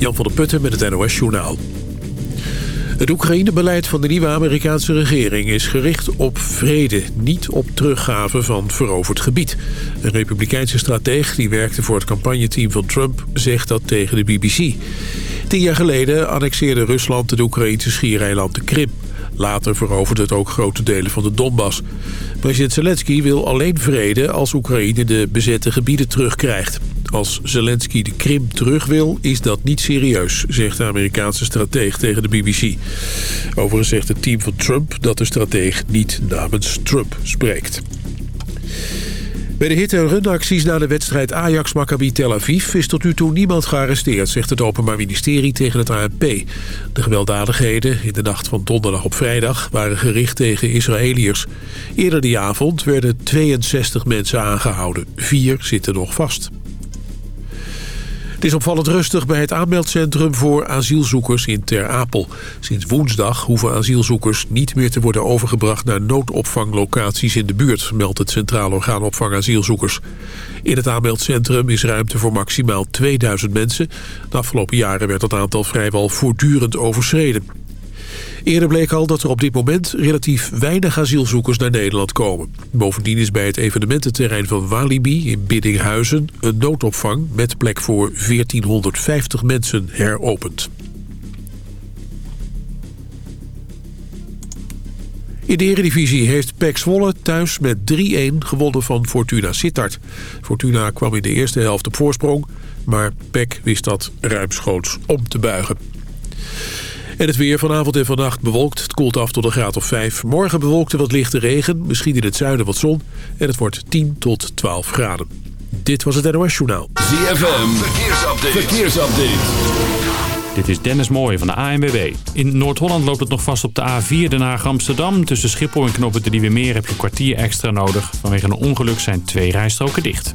Jan van der Putten met het NOS Journaal. Het Oekraïne-beleid van de nieuwe Amerikaanse regering is gericht op vrede, niet op teruggave van veroverd gebied. Een republikeinse strateeg die werkte voor het campagneteam van Trump zegt dat tegen de BBC. Tien jaar geleden annexeerde Rusland het Oekraïnse schiereiland de Krim. Later veroverde het ook grote delen van de Donbass. President Zelensky wil alleen vrede als Oekraïne de bezette gebieden terugkrijgt. Als Zelensky de Krim terug wil, is dat niet serieus, zegt de Amerikaanse strateeg tegen de BBC. Overigens zegt het team van Trump dat de strateeg niet namens Trump spreekt. Bij de hit- en runacties na de wedstrijd Ajax-Maccabi Tel Aviv... is tot nu toe niemand gearresteerd, zegt het Openbaar Ministerie tegen het ANP. De gewelddadigheden in de nacht van donderdag op vrijdag... waren gericht tegen Israëliërs. Eerder die avond werden 62 mensen aangehouden. Vier zitten nog vast. Het is opvallend rustig bij het aanmeldcentrum voor asielzoekers in Ter Apel. Sinds woensdag hoeven asielzoekers niet meer te worden overgebracht naar noodopvanglocaties in de buurt, meldt het Centraal Orgaan Opvang Asielzoekers. In het aanmeldcentrum is ruimte voor maximaal 2000 mensen. De afgelopen jaren werd dat aantal vrijwel voortdurend overschreden. Eerder bleek al dat er op dit moment relatief weinig asielzoekers naar Nederland komen. Bovendien is bij het evenemententerrein van Walibi in Biddinghuizen een noodopvang met plek voor 1450 mensen heropend. In de Eredivisie heeft PEC Zwolle thuis met 3-1 gewonnen van Fortuna Sittard. Fortuna kwam in de eerste helft op voorsprong, maar PEC wist dat ruimschoots om te buigen. En het weer vanavond en vannacht bewolkt. Het koelt af tot een graad of 5. Morgen bewolkt wat lichte regen. Misschien in het zuiden wat zon. En het wordt 10 tot 12 graden. Dit was het NOS Journaal. ZFM. Verkeersupdate. Verkeersupdate. Dit is Dennis Mooij van de ANWB. In Noord-Holland loopt het nog vast op de A4 Den Haag-Amsterdam. Tussen Schiphol en Knoppen de Nieuwe Meer heb je een kwartier extra nodig. Vanwege een ongeluk zijn twee rijstroken dicht.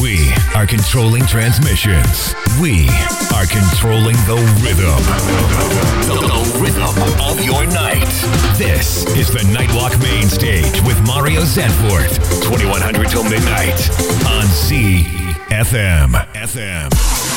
We are controlling transmissions. We are controlling the rhythm. The, rhythm of your night. This is the Nightwalk Main Stage with Mario Zanfort. 2100 till midnight on CFM. FM.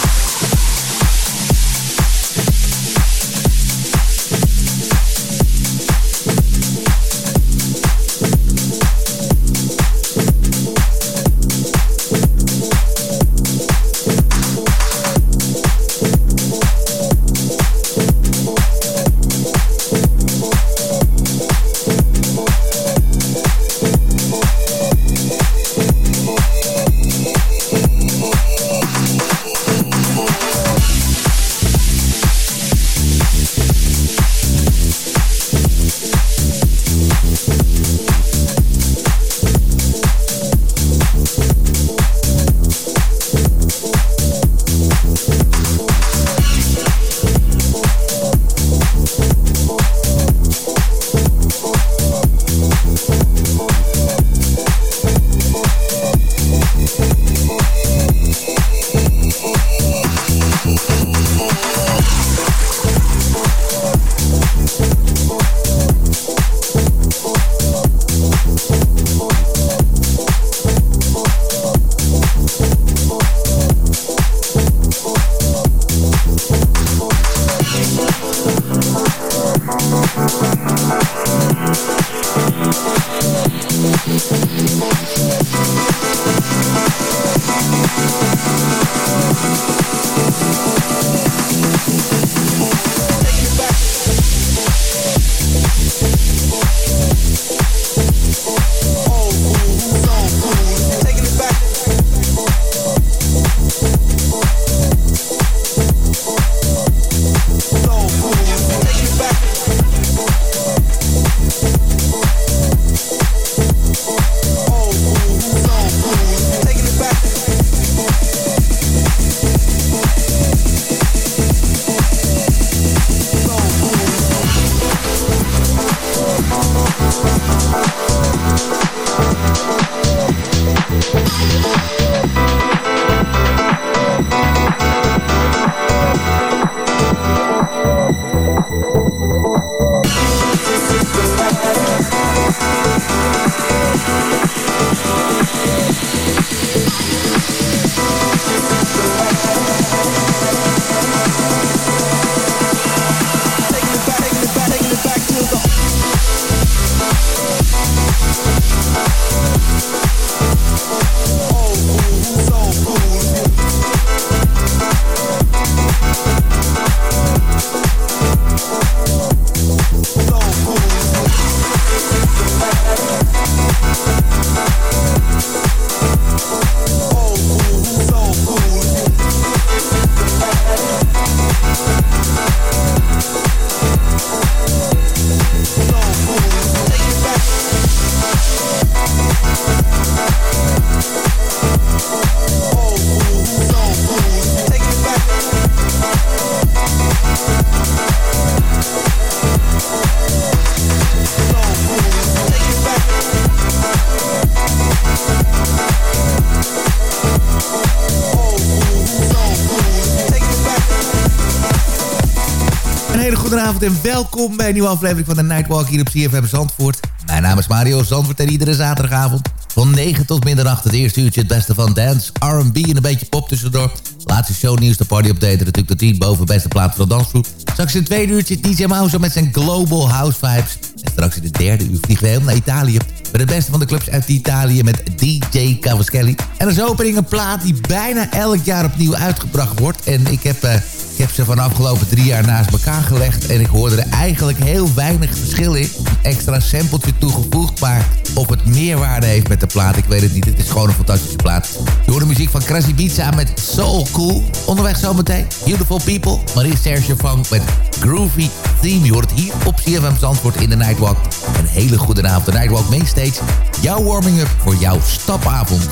En welkom bij een nieuwe aflevering van de Nightwalk hier op CFM Zandvoort. Mijn naam is Mario Zandvoort en iedere zaterdagavond van 9 tot middernacht het eerste uurtje het beste van dance, R&B en een beetje pop tussendoor. Laatste shownieuws, de party update natuurlijk de 10 boven beste plaat van de dansgroep. Straks in het tweede uurtje DJ Mouse met zijn Global House Vibes. En straks in het derde uur vliegen we helemaal naar Italië. Met het beste van de clubs uit Italië met DJ Cavaschelli. En als opening een plaat die bijna elk jaar opnieuw uitgebracht wordt. En ik heb... Ik heb ze van afgelopen drie jaar naast elkaar gelegd... en ik hoorde er eigenlijk heel weinig verschil in. Extra sampletje toegevoegd, maar of het meerwaarde heeft met de plaat, ik weet het niet. Het is gewoon een fantastische plaat. Je hoort de muziek van Krasny Pizza met Soul Cool. Onderweg zometeen Beautiful People. Marie Serge Funk met Groovy Theme. Je hoort het hier op CFM Zandvoort in de Nightwalk. Een hele goede avond. De Nightwalk Mainstage. Jouw warming-up voor jouw stapavond.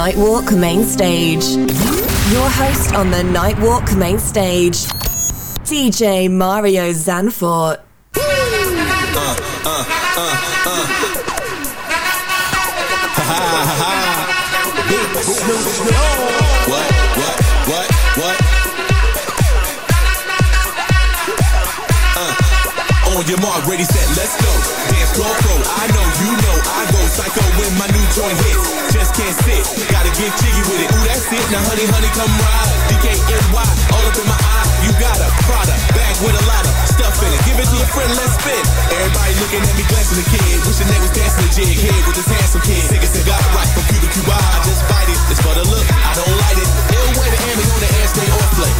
Nightwalk Main Stage. Your host on the Nightwalk Main Stage. DJ Mario Zanfort. Uh, uh, uh, what, what, what, what? Uh, on your mark, ready, set, let's go. Dance floor I know, you know, I go psycho when my new joint hits. Just can't sit, gotta get jiggy with it. Ooh, that's it, now honey, honey, come ride. DKNY, all up in my eye. You got a Prada bag with a lot of stuff in it. Give it to a friend, let's spin. Everybody looking at me, glancing the kid. Wishing they was dancing the jig. Here with this handsome kid. Sick a cigar, right from Cuba Cuba. I just bite it. It's for the look, I don't light it. Ill way to hand on the air, stay on play.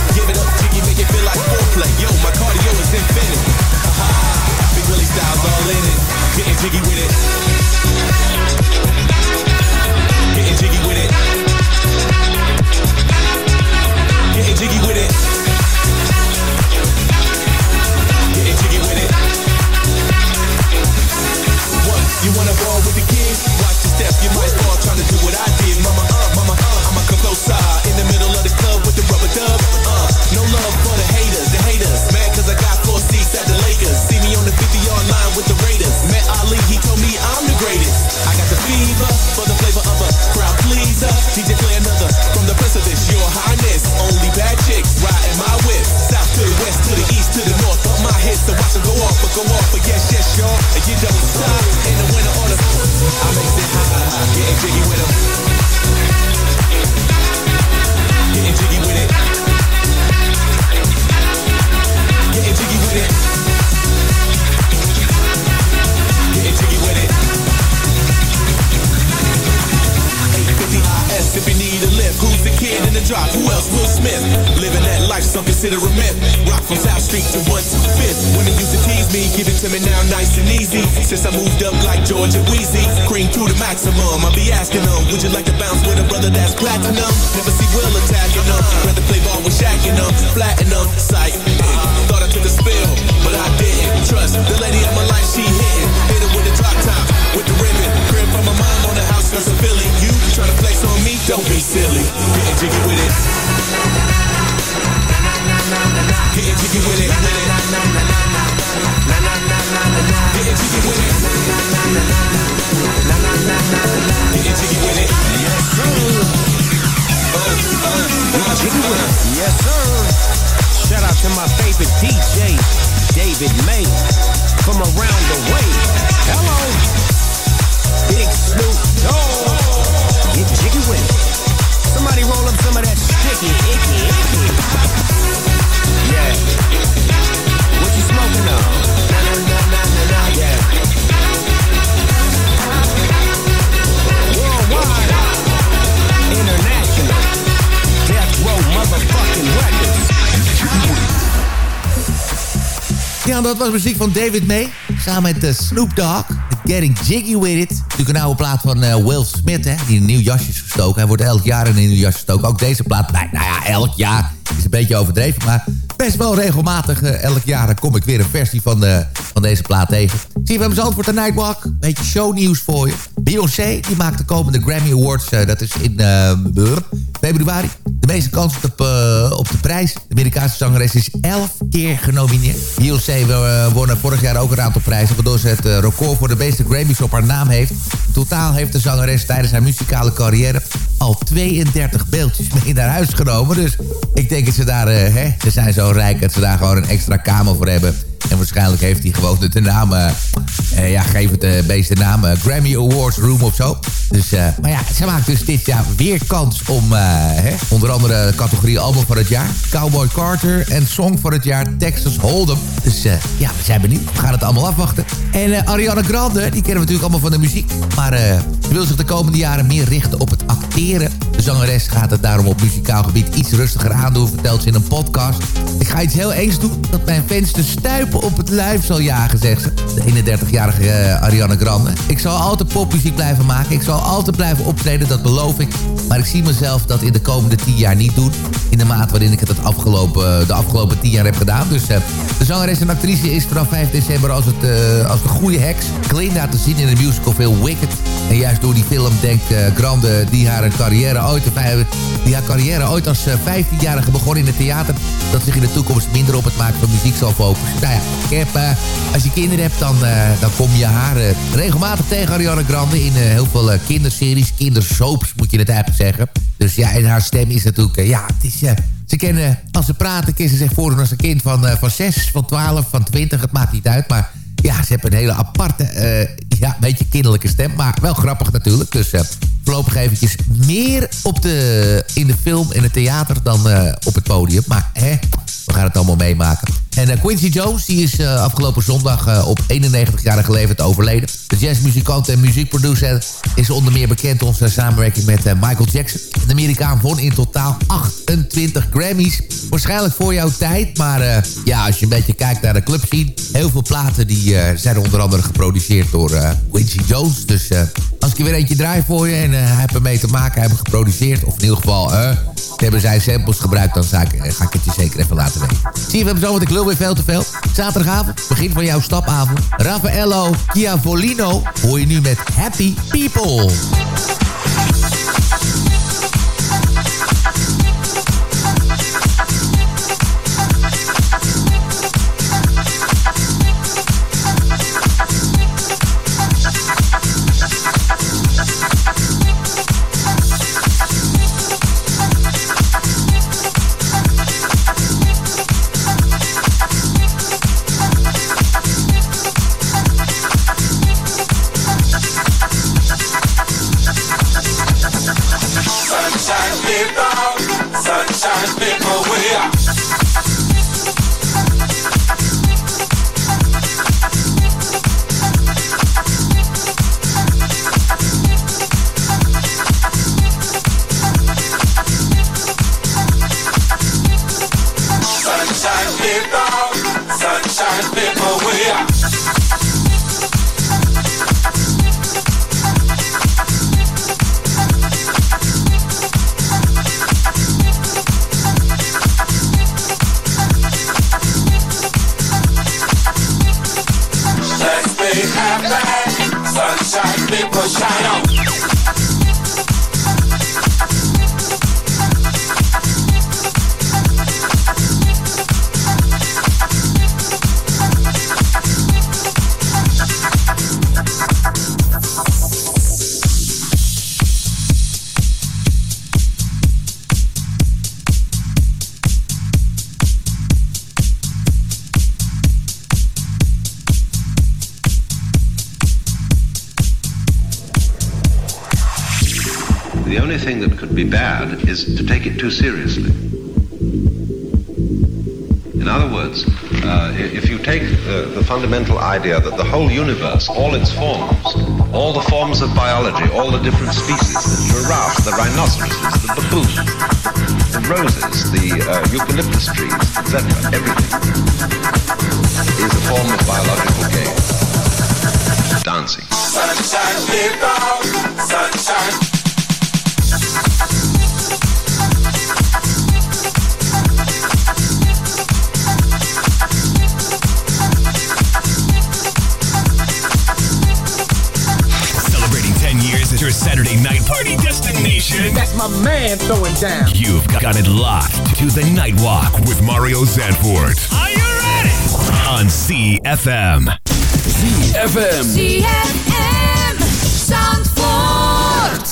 My favorite DJ, David May, from around the way. Hello. Big Snoop Dogg. Get jiggy with it. Somebody roll up some of that sticky, icky, icky. Yeah. What you smoking on? Ja, dat was muziek van David May. Samen met uh, Snoop Dogg. Getting Jiggy With It. Natuurlijk een oude plaat van uh, Will Smith, hè. Die een nieuw jasje is gestoken. Hij wordt elk jaar in een nieuw jasje gestoken. Ook deze plaat, nou, ja, elk jaar is een beetje overdreven. Maar best wel regelmatig. Uh, elk jaar kom ik weer een versie van, de, van deze plaat tegen. Zie je, we hebben Zandvoort de Nightwalk. Beetje shownieuws voor je. Beyoncé, die maakt de komende Grammy Awards. Dat is in februari. De meeste kans op de, op de prijs. De Amerikaanse zangeres is elf keer genomineerd. Beyoncé won vorig jaar ook een aantal prijzen. Waardoor ze het record voor de meeste Grammys op haar naam heeft. In totaal heeft de zangeres tijdens haar muzikale carrière al 32 beeldjes mee naar huis genomen. Dus ik denk dat ze daar, hè, ze zijn zo rijk dat ze daar gewoon een extra kamer voor hebben. En waarschijnlijk heeft hij gewoon de naam, uh, uh, ja, geef het de beeste naam, Grammy Awards Room of zo. Dus, maar ja, ze maakt dus dit jaar weer kans om, hè, onder andere categorie album van het jaar, Cowboy Carter en song van het jaar, Texas Hold'em. Dus ja, we zijn benieuwd. We gaan het allemaal afwachten. En Ariana Grande, die kennen we natuurlijk allemaal van de muziek. Maar wil zich de komende jaren meer richten op het De zangeres gaat het daarom op muzikaal gebied iets rustiger aandoen, vertelt ze in een podcast. Ik ga iets heel engs doen, dat mijn fans de stuipen op het lijf zal jagen, zegt ze. De 31-jarige uh, Ariana Grande. Ik zal altijd popmuziek blijven maken. Ik zal altijd blijven optreden, dat beloof ik. Maar ik zie mezelf dat in de komende 10 jaar niet doen. De maat waarin ik het, het afgelopen, de afgelopen tien jaar heb gedaan. Dus de zangeres en actrice is vanaf 5 december als, het, als de goede heks. Glinda te zien in de musical film Wicked. En juist door die film denkt Grande die haar carrière ooit, die haar carrière ooit als 15-jarige begon in het theater... dat zich in de toekomst minder op het maken van muziek zal focussen. Nou ja, ik heb, als je kinderen hebt, dan, dan kom je haar regelmatig tegen Ariana Grande... in heel veel kinderseries, kindersoaps moet je het eigenlijk zeggen. Dus ja, en haar stem is natuurlijk... ja, het is... Ze kennen, als ze praten, kunnen ze zich voordoen als een kind van, uh, van 6, van 12, van 20. Het maakt niet uit, maar ja, ze hebben een hele aparte, uh, ja, beetje kinderlijke stem. Maar wel grappig natuurlijk. Dus uh, voorlopig eventjes meer op de, in de film, in het theater dan op het podium. Maar hè, we gaan het allemaal meemaken. En Quincy Jones, die is afgelopen zondag op 91-jarige leeftijd overleden. De jazzmuzikant en muziekproducer is onder meer bekend onze samenwerking met Michael Jackson. De Amerikaan won in totaal 28 Grammys. Waarschijnlijk voor jouw tijd, maar ja, als je een beetje kijkt naar de club zien, heel veel platen die zijn onder andere geproduceerd door Quincy Jones. Dus als ik er weer eentje draai voor je en hij heeft ermee te maken, hebben geproduceerd, of in ieder geval hebben zij samples gebruikt, dan ga ik, ga ik het je zeker even laten weten. Zie je, we hebben zo, want ik veel te veel. Zaterdagavond, begin van jouw stapavond. Raffaello Chiavolino hoor je nu met Happy People. Etc., everything is a form of biological game. Dancing. Sunshine, sunshine. Your Saturday night party destination. That's my man throwing down. You've got it locked to the Nightwalk with Mario Zanfort. Are you ready? On CFM. CFM. CFM. Zandvoort.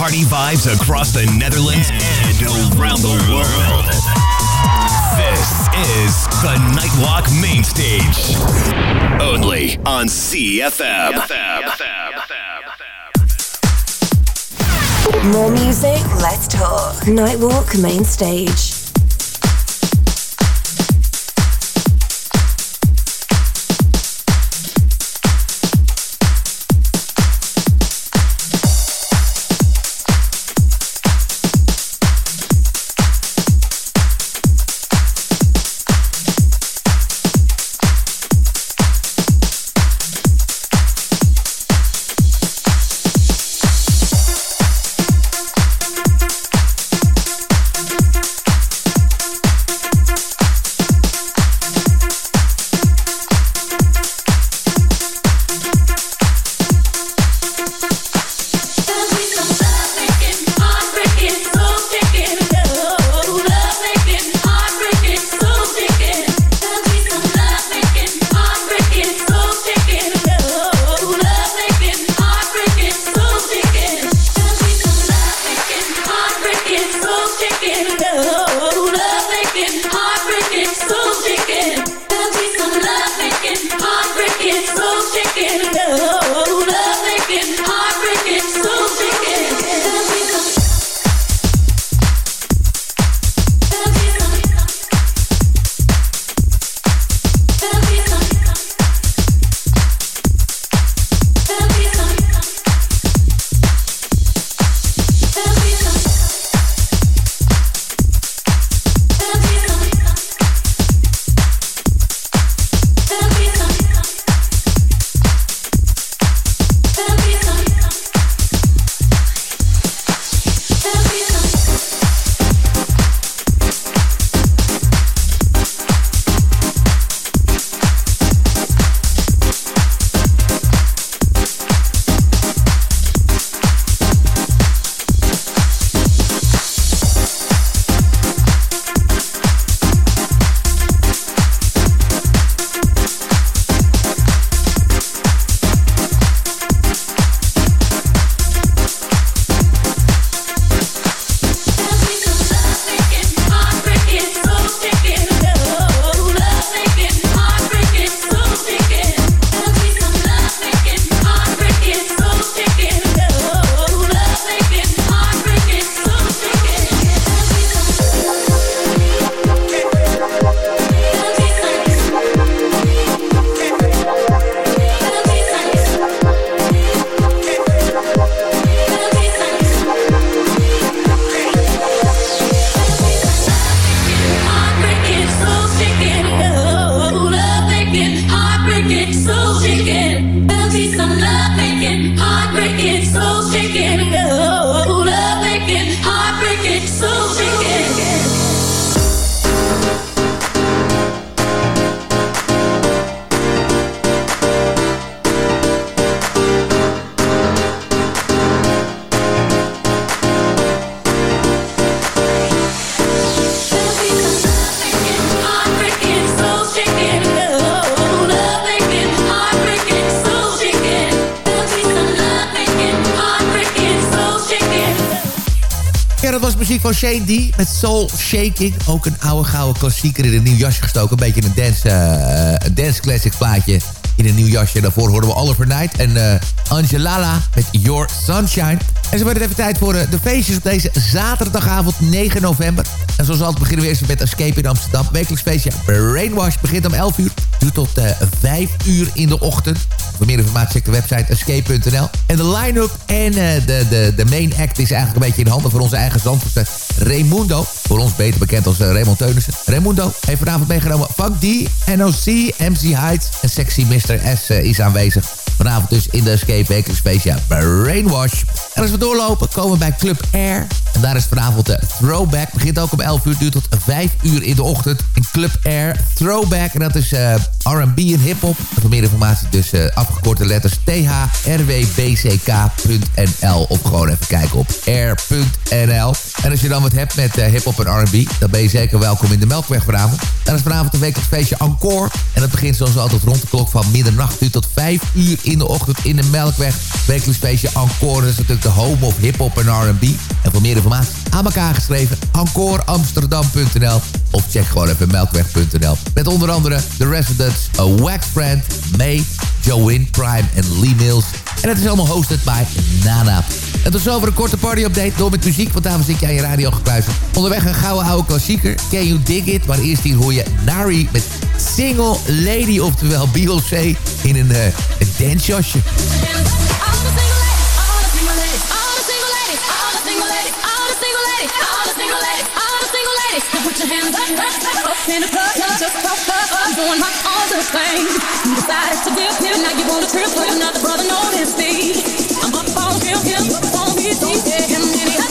Party vibes across the Netherlands and around the world. This is the Nightwalk Main Stage. Only on CFM. More music, less talk. Nightwalk Main Stage. Van Shane D met Soul Shaking. Ook een oude gouden klassieker in een nieuw jasje gestoken. Een beetje een dance, uh, dance classic plaatje in een nieuw jasje. Daarvoor hoorden we Oliver Knight en uh, Angelala met Your Sunshine. En zo werd het even tijd voor uh, de feestjes op deze zaterdagavond 9 november. En zoals altijd beginnen we eerst met Escape in Amsterdam. Wekelijks feestje Brainwash begint om 11 uur. Duurt tot uh, 5 uur in de ochtend. Voor meer informatie check de website escape.nl. En de line-up en de, de, de main act is eigenlijk een beetje in handen van onze eigen zandvoorter Raimundo. Voor ons beter bekend als Raymond Teunissen. Raimundo heeft vanavond meegenomen Funk D, NOC, MC Heights en Sexy Mr. S is aanwezig. Vanavond dus in de Escape Wekelijks feestje Brainwash. En als we doorlopen komen we bij Club Air. En daar is vanavond de Throwback. Begint ook om 11 uur, duurt tot 5 uur in de ochtend. In Club Air Throwback. En dat is R&B en hiphop. Voor meer informatie dus uh, afgekorte letters thrwbck.nl. Of gewoon even kijken op air.nl. En als je dan wat hebt met uh, hiphop en R&B... dan ben je zeker welkom in de Melkweg vanavond. Dan is vanavond een wekelijks feestje Encore. En dat begint zoals altijd rond de klok van middernacht uur tot 5 uur in de ochtend in de Melkweg. Wekelijks feestje Encore. Dat is natuurlijk de home of hiphop en R&B. En voor meer informatie aan elkaar geschreven... encoreamsterdam.nl of check gewoon even melkweg.nl. Met onder andere The Residents, A Wax Friend, May, Joanne Prime en Lee Mills. En het is allemaal hosted bij Nana. En tot zover een korte party-update door met muziek, want daarom zit je aan je radio gekluisterd. Onderweg een gouden oude klassieker, Can You Dig It? Maar eerst hier hoor je Nari met Single Lady, oftewel Beyoncé in een, uh, een. Put your hands up, up in the club, just pop up. I'm doing my own thing. You decided to dip here, now you wanna trip, but another brother noticed me. I'm up on him, him, on me, don't get him any attention.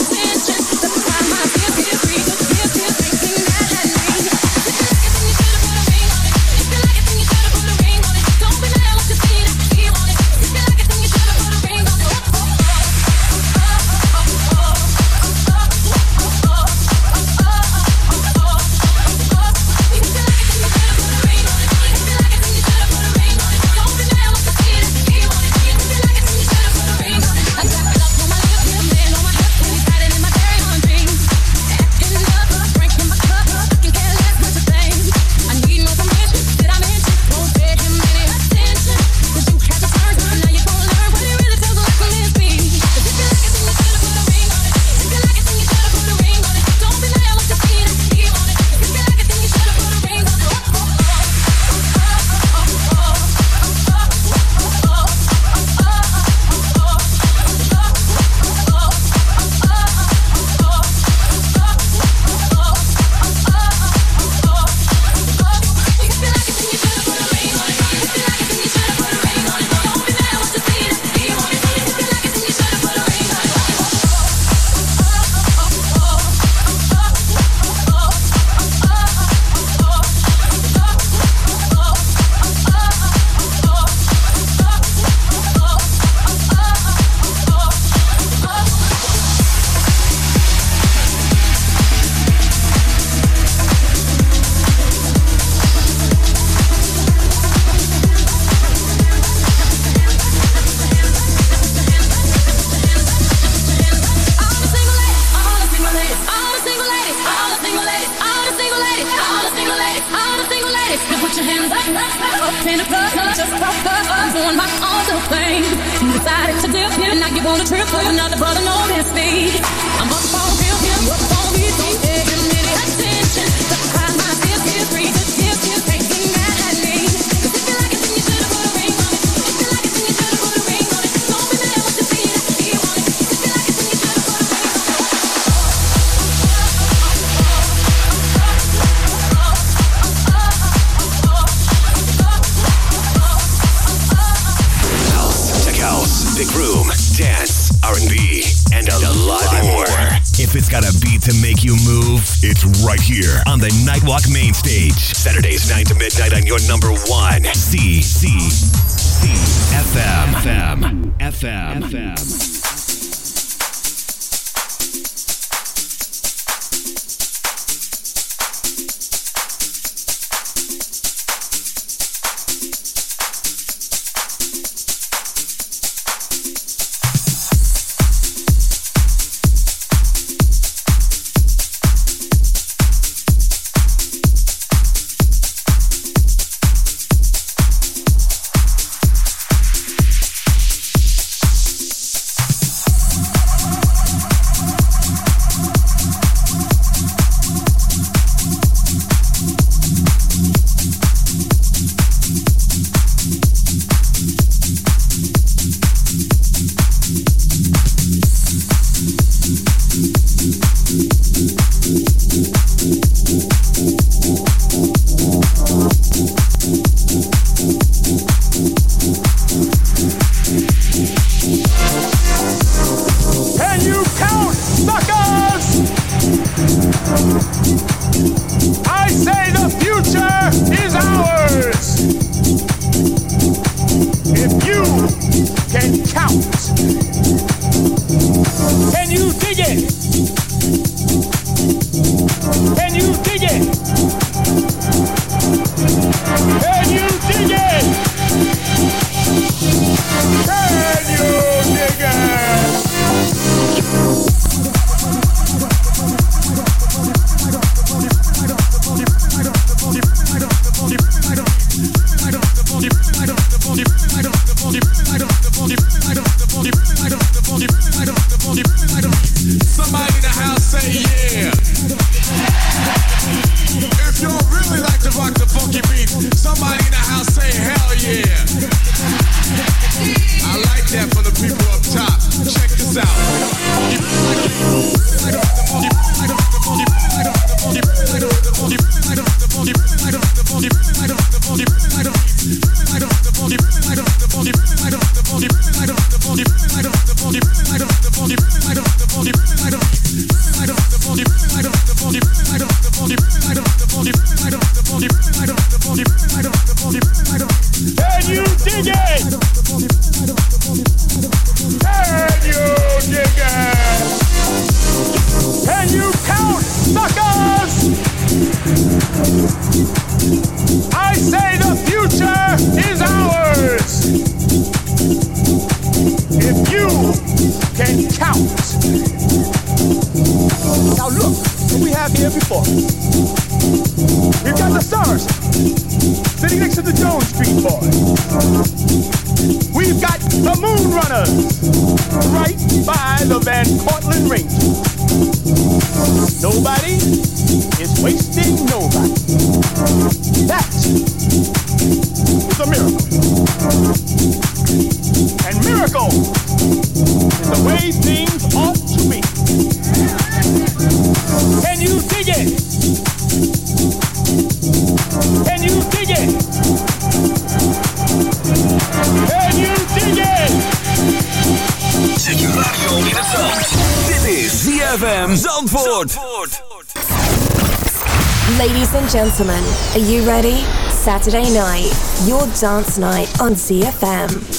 Are you ready? Saturday night, your dance night on ZFM.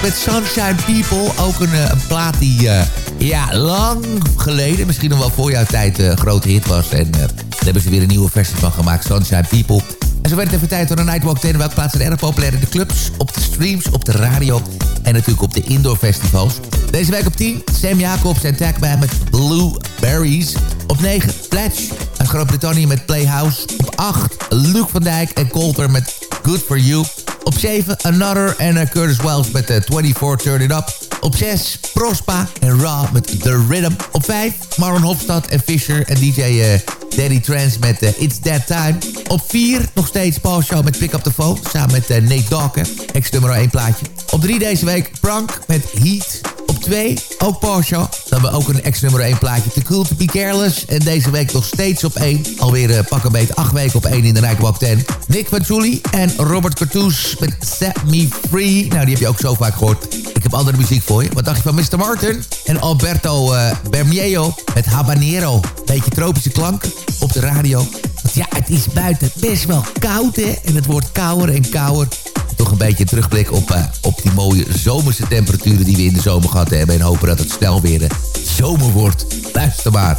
Met Sunshine People. Ook een, een plaat die ja, lang geleden, misschien nog wel voor jouw tijd, een grote hit was. En daar hebben ze weer een nieuwe versie van gemaakt, Sunshine People. En zo werd het even tijd door de Nightwalk 10. Welke plaatsen erg populair in de clubs, op de streams, op de radio en natuurlijk op de indoor festivals. Deze week op 10, Sam Jacobs en Tagman met Blueberries. Op 9, Pledge uit Groot-Brittannië met Playhouse. Op 8, Luke van Dijk en Colter met Good For You. Op 7, Another en uh, Curtis Wells met uh, 24 Turn It Up. Op 6, Prospa en Raw met The Rhythm. Op 5, Marlon Hofstad en Fisher en DJ uh, Daddy Trance met It's That Time. Op 4, nog steeds Paul Show met Pick Up The Phone. Samen met Nate Dawker, ex-nummer 1 plaatje. Op 3 deze week, Prank met Heat. Op 2, ook Porsche. Dan hebben we ook een ex-nummer 1 plaatje. Too Cool To Be Careless. En deze week nog steeds op 1. Alweer uh, pak een beet 8 weken op 1 in de Nightwalk 10. Nick Julie en Robert Cartouche met Set Me Free. Nou, die heb je ook zo vaak gehoord. Ik heb andere muziek voor je. Wat dacht je van Mr. Martin? En Alberto uh, Bermieo met Habanero. Beetje tropische klanken op de radio. Want ja, het is buiten best wel koud, hè. En het wordt kouder en kouder toch een beetje terugblik op, op die mooie zomerse temperaturen die we in de zomer gehad hebben. En hopen dat het snel weer uh, zomer wordt. Luister maar.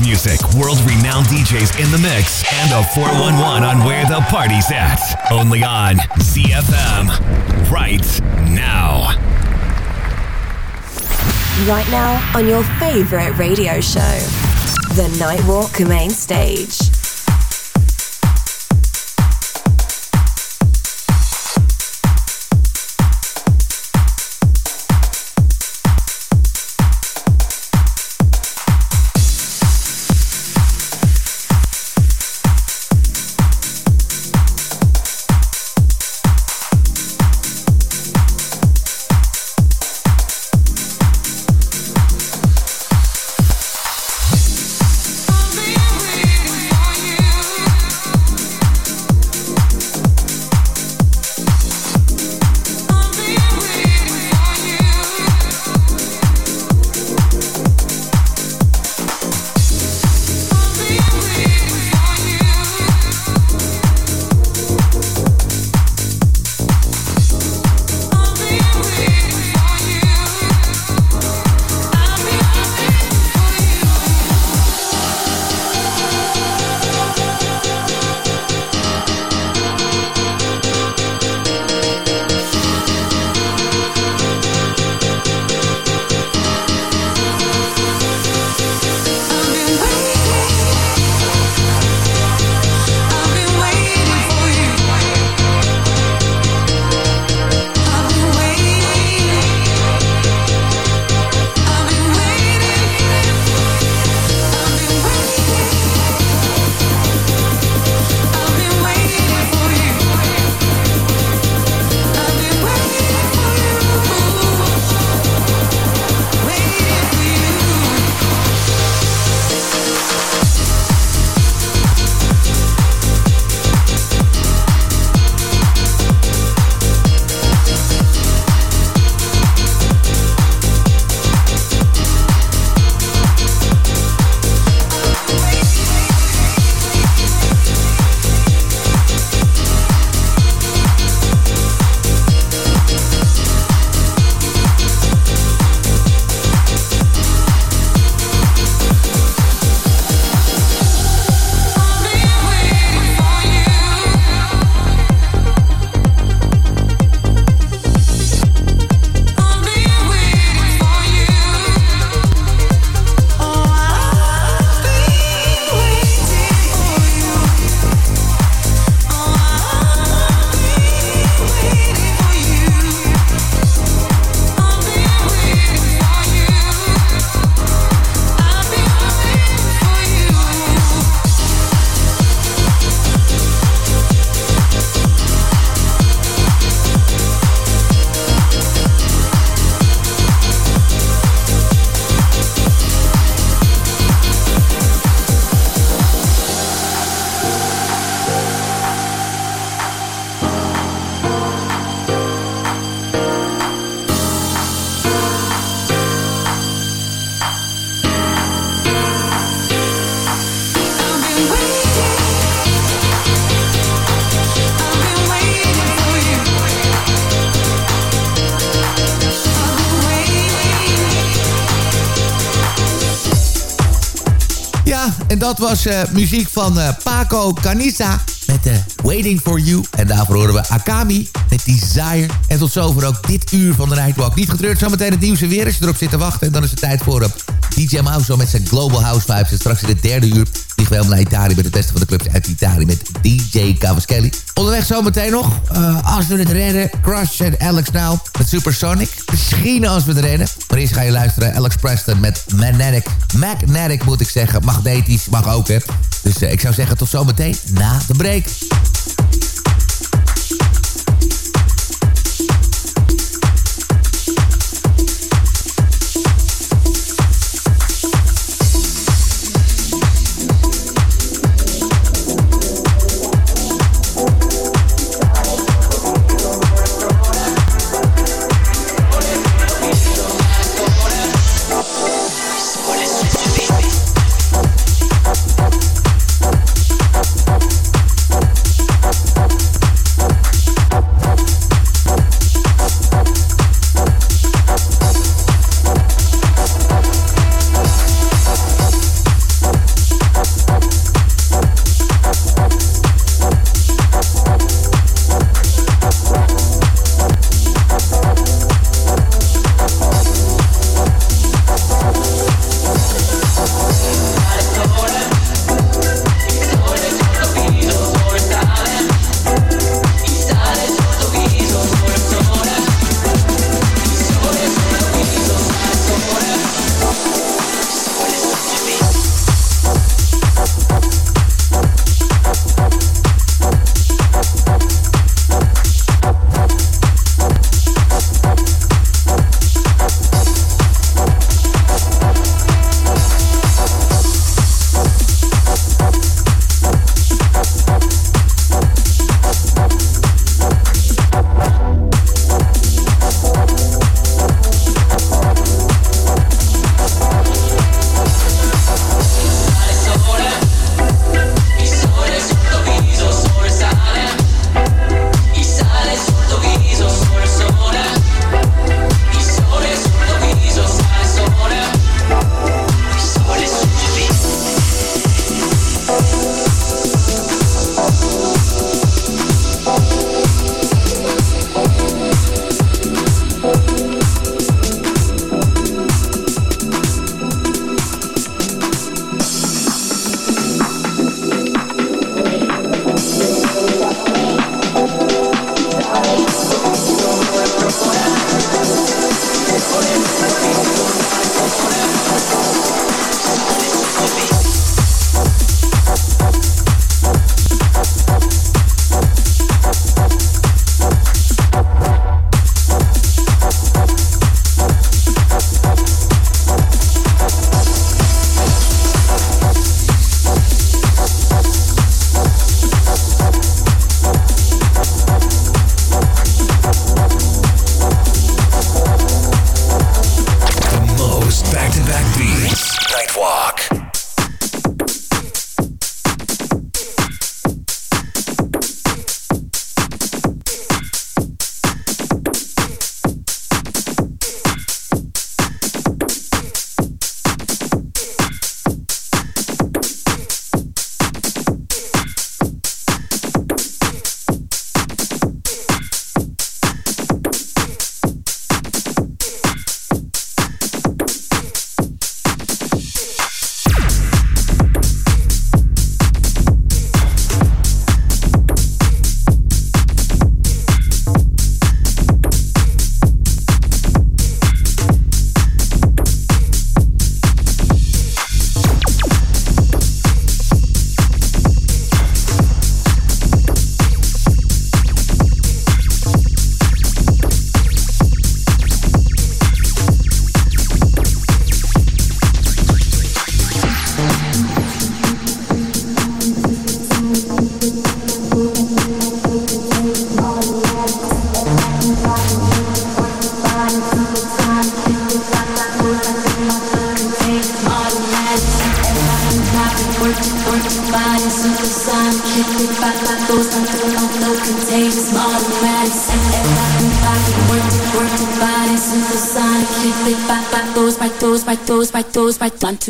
Music, world-renowned DJs in the mix, and a 411 on where the party's at. Only on ZFM. Right now. Right now on your favorite radio show, The Nightwalk Main Stage. Dat was uh, muziek van uh, Paco Canisa met uh, Waiting For You. En daarvoor horen we Akami met Desire. En tot zover ook dit uur van de Nightwalk. Niet getreurd, zometeen het nieuws weer als je erop zit te wachten. En dan is het tijd voor DJ Mauso met zijn Global House Vibes. En straks in het derde uur vliegen we naar Italië... met de testen van de clubs uit Italië met DJ Cavaschelli. Onderweg zometeen nog, als we het redden... Crush en Alex Now met Supersonic. Misschien als we het redden. Maar eerst ga je luisteren Alex Preston met Magnetic. Magnetic moet ik zeggen. Magnetisch mag ook, hè. Dus uh, ik zou zeggen tot zometeen na de break.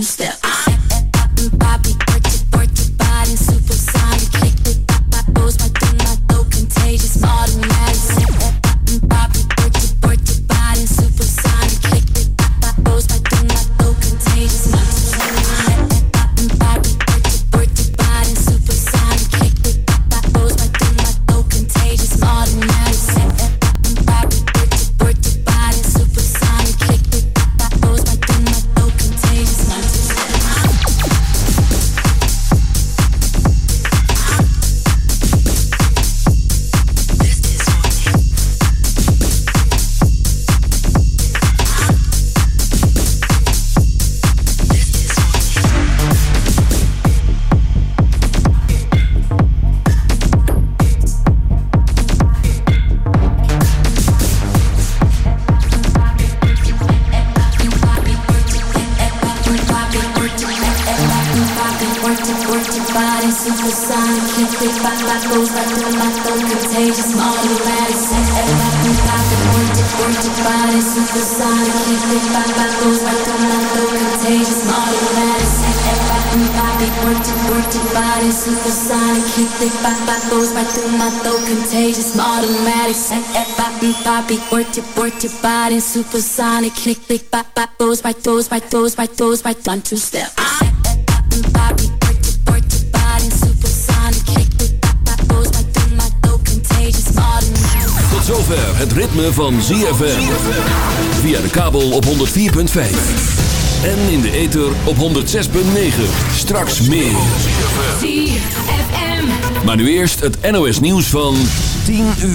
dancing step. Supersonic, liquid, pop, pop, goes right through my throat, contagious, modern supersonic, click, click, bop, bop, those, right, those, right, those, right, those, right, one, two, step. Tot zover het ritme van ZFM. Via de kabel op 104.5. En in de ether op 106.9. Straks meer. Maar nu eerst het NOS nieuws van 10 uur.